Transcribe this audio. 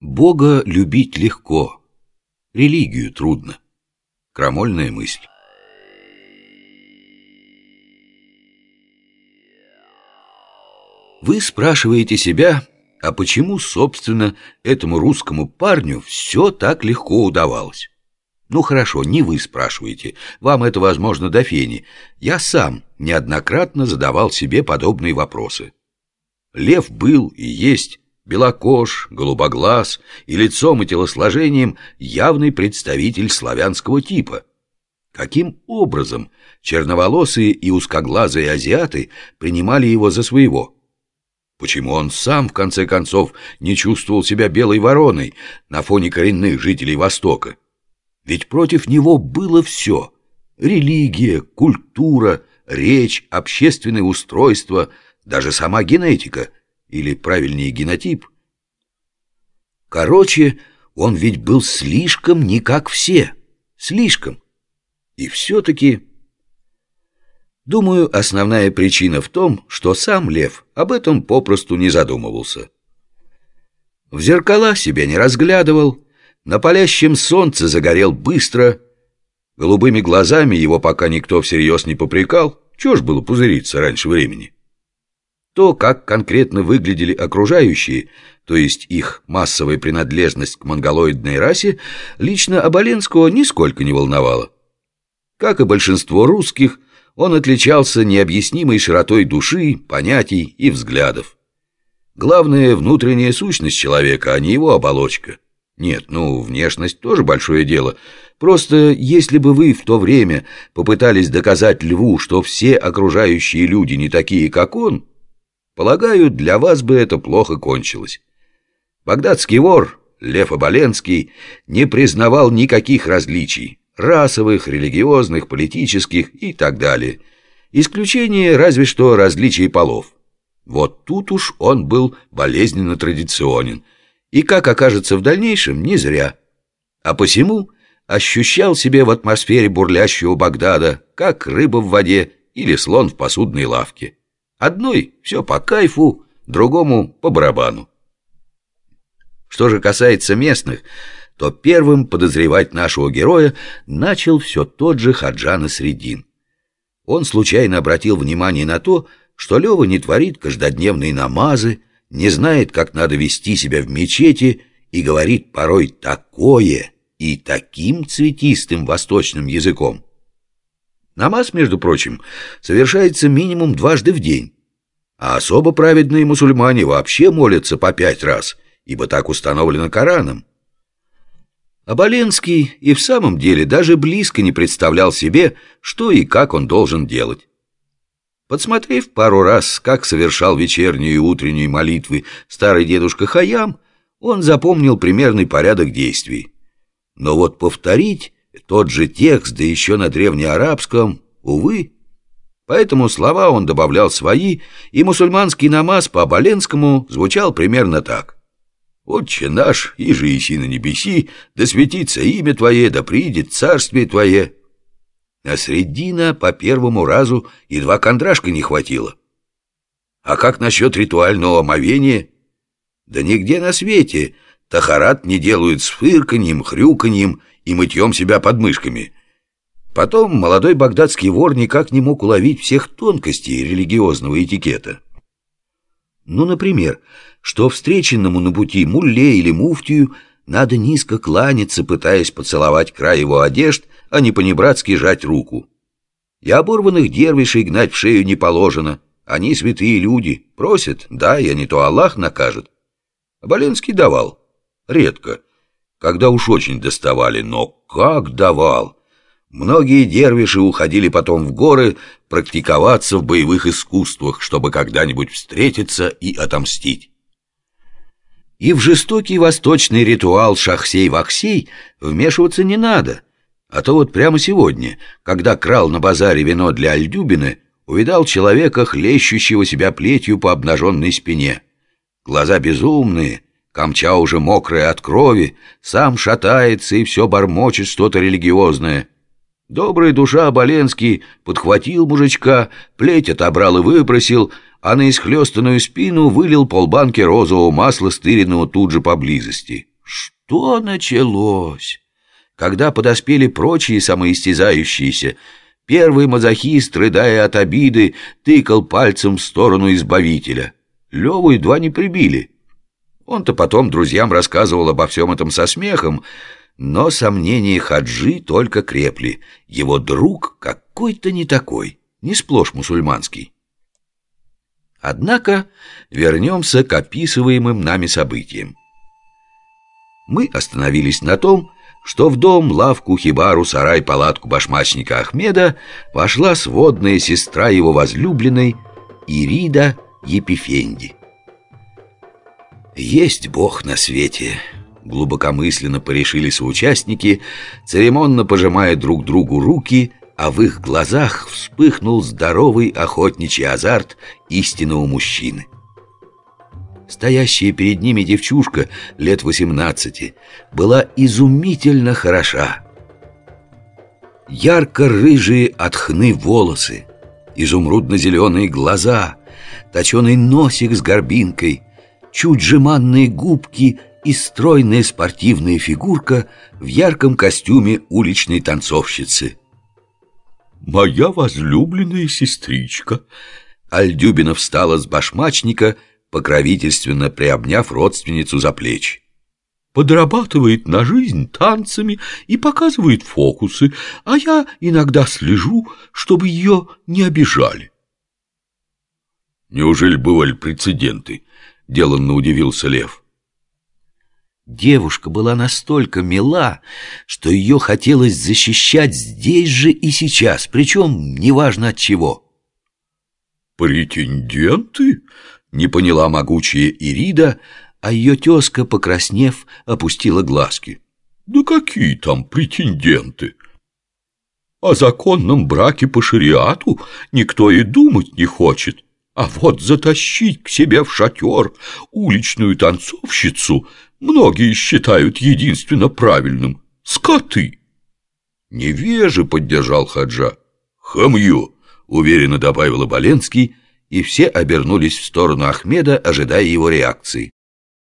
Бога любить легко, религию трудно. Крамольная мысль. Вы спрашиваете себя, а почему, собственно, этому русскому парню все так легко удавалось? Ну хорошо, не вы спрашиваете, вам это возможно до фени. Я сам неоднократно задавал себе подобные вопросы. Лев был и есть белокож, голубоглаз и лицом и телосложением явный представитель славянского типа. Каким образом черноволосые и узкоглазые азиаты принимали его за своего? Почему он сам, в конце концов, не чувствовал себя белой вороной на фоне коренных жителей Востока? Ведь против него было все — религия, культура, речь, общественное устройство, даже сама генетика, или, правильнее, генотип. Короче, он ведь был слишком не как все, слишком. И все-таки... Думаю, основная причина в том, что сам Лев об этом попросту не задумывался. В зеркала себя не разглядывал, на палящем солнце загорел быстро, голубыми глазами его пока никто всерьез не попрекал, чего ж было пузыриться раньше времени. То, как конкретно выглядели окружающие, то есть их массовая принадлежность к монголоидной расе, лично Оболенского нисколько не волновало. Как и большинство русских, он отличался необъяснимой широтой души, понятий и взглядов. Главное — внутренняя сущность человека, а не его оболочка. Нет, ну, внешность тоже большое дело. Просто если бы вы в то время попытались доказать льву, что все окружающие люди не такие, как он, полагаю, для вас бы это плохо кончилось. Багдадский вор, Лев Оболенский, не признавал никаких различий расовых, религиозных, политических и так далее. Исключение разве что различий полов. Вот тут уж он был болезненно традиционен. И, как окажется в дальнейшем, не зря. А посему ощущал себя в атмосфере бурлящего Багдада, как рыба в воде или слон в посудной лавке. Одной все по кайфу, другому по барабану. Что же касается местных, то первым подозревать нашего героя начал все тот же Хаджан Средин. Он случайно обратил внимание на то, что Лева не творит каждодневные намазы, не знает, как надо вести себя в мечети и говорит порой такое и таким цветистым восточным языком. Намаз, между прочим, совершается минимум дважды в день, а особо праведные мусульмане вообще молятся по пять раз, ибо так установлено Кораном. Оболенский и в самом деле даже близко не представлял себе, что и как он должен делать. Подсмотрев пару раз, как совершал вечернюю и утреннюю молитвы старый дедушка Хаям, он запомнил примерный порядок действий. Но вот повторить тот же текст, да еще на древнеарабском, увы. Поэтому слова он добавлял свои, и мусульманский намаз по Оболенскому звучал примерно так. Отче наш, и же иси на небеси, да светится имя Твое, да придет царствие Твое. А средина по первому разу едва кондрашка не хватило. А как насчет ритуального омовения? Да нигде на свете тахарат не делают с фырканьем, хрюканьем и мытьем себя подмышками. Потом молодой багдадский вор никак не мог уловить всех тонкостей религиозного этикета. Ну, например, что встреченному на пути мулле или муфтию надо низко кланяться, пытаясь поцеловать край его одежд, а не понебратски жать руку. И оборванных дервишей гнать в шею не положено. Они святые люди, просят, да, я не то Аллах накажет. Аболенский давал. Редко. Когда уж очень доставали, но как давал! Многие дервиши уходили потом в горы практиковаться в боевых искусствах, чтобы когда-нибудь встретиться и отомстить. И в жестокий восточный ритуал шахсей-вахсей вмешиваться не надо. А то вот прямо сегодня, когда крал на базаре вино для Альдюбины, увидал человека, хлещущего себя плетью по обнаженной спине. Глаза безумные, камча уже мокрая от крови, сам шатается и все бормочет что-то религиозное — Добрая душа Оболенский подхватил мужичка, плеть отобрал и выбросил, а на исхлестанную спину вылил полбанки розового масла, стыренного тут же поблизости. Что началось? Когда подоспели прочие самоистязающиеся, первый мазохист, рыдая от обиды, тыкал пальцем в сторону избавителя. Леву едва не прибили. Он-то потом друзьям рассказывал обо всем этом со смехом, но сомнения Хаджи только крепли. Его друг какой-то не такой, не сплошь мусульманский. Однако вернемся к описываемым нами событиям. Мы остановились на том, что в дом, лавку, хибару, сарай, палатку башмачника Ахмеда вошла сводная сестра его возлюбленной Ирида Епифенди. Есть Бог на свете, глубокомысленно порешили соучастники, церемонно пожимая друг другу руки, а в их глазах вспыхнул здоровый охотничий азарт истинного мужчины. Стоящая перед ними девчушка лет 18 была изумительно хороша. Ярко-рыжие от хны волосы, изумрудно-зеленые глаза, точеный носик с горбинкой, чуть жеманные губки и стройная спортивная фигурка в ярком костюме уличной танцовщицы. «Моя возлюбленная сестричка!» Альдюбина встала с башмачника покровительственно приобняв родственницу за плечи. Подрабатывает на жизнь танцами и показывает фокусы, а я иногда слежу, чтобы ее не обижали. Неужели бывали прецеденты? Деланно удивился Лев. Девушка была настолько мила, что ее хотелось защищать здесь же и сейчас, причем неважно от чего. «Претенденты?» Не поняла могучая Ирида, а ее тезка, покраснев, опустила глазки. «Да какие там претенденты? О законном браке по шариату никто и думать не хочет. А вот затащить к себе в шатер уличную танцовщицу многие считают единственно правильным. Скоты!» «Невежи!» — поддержал Хаджа. «Хамью!» — уверенно добавила Боленский — и все обернулись в сторону Ахмеда, ожидая его реакции.